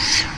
News.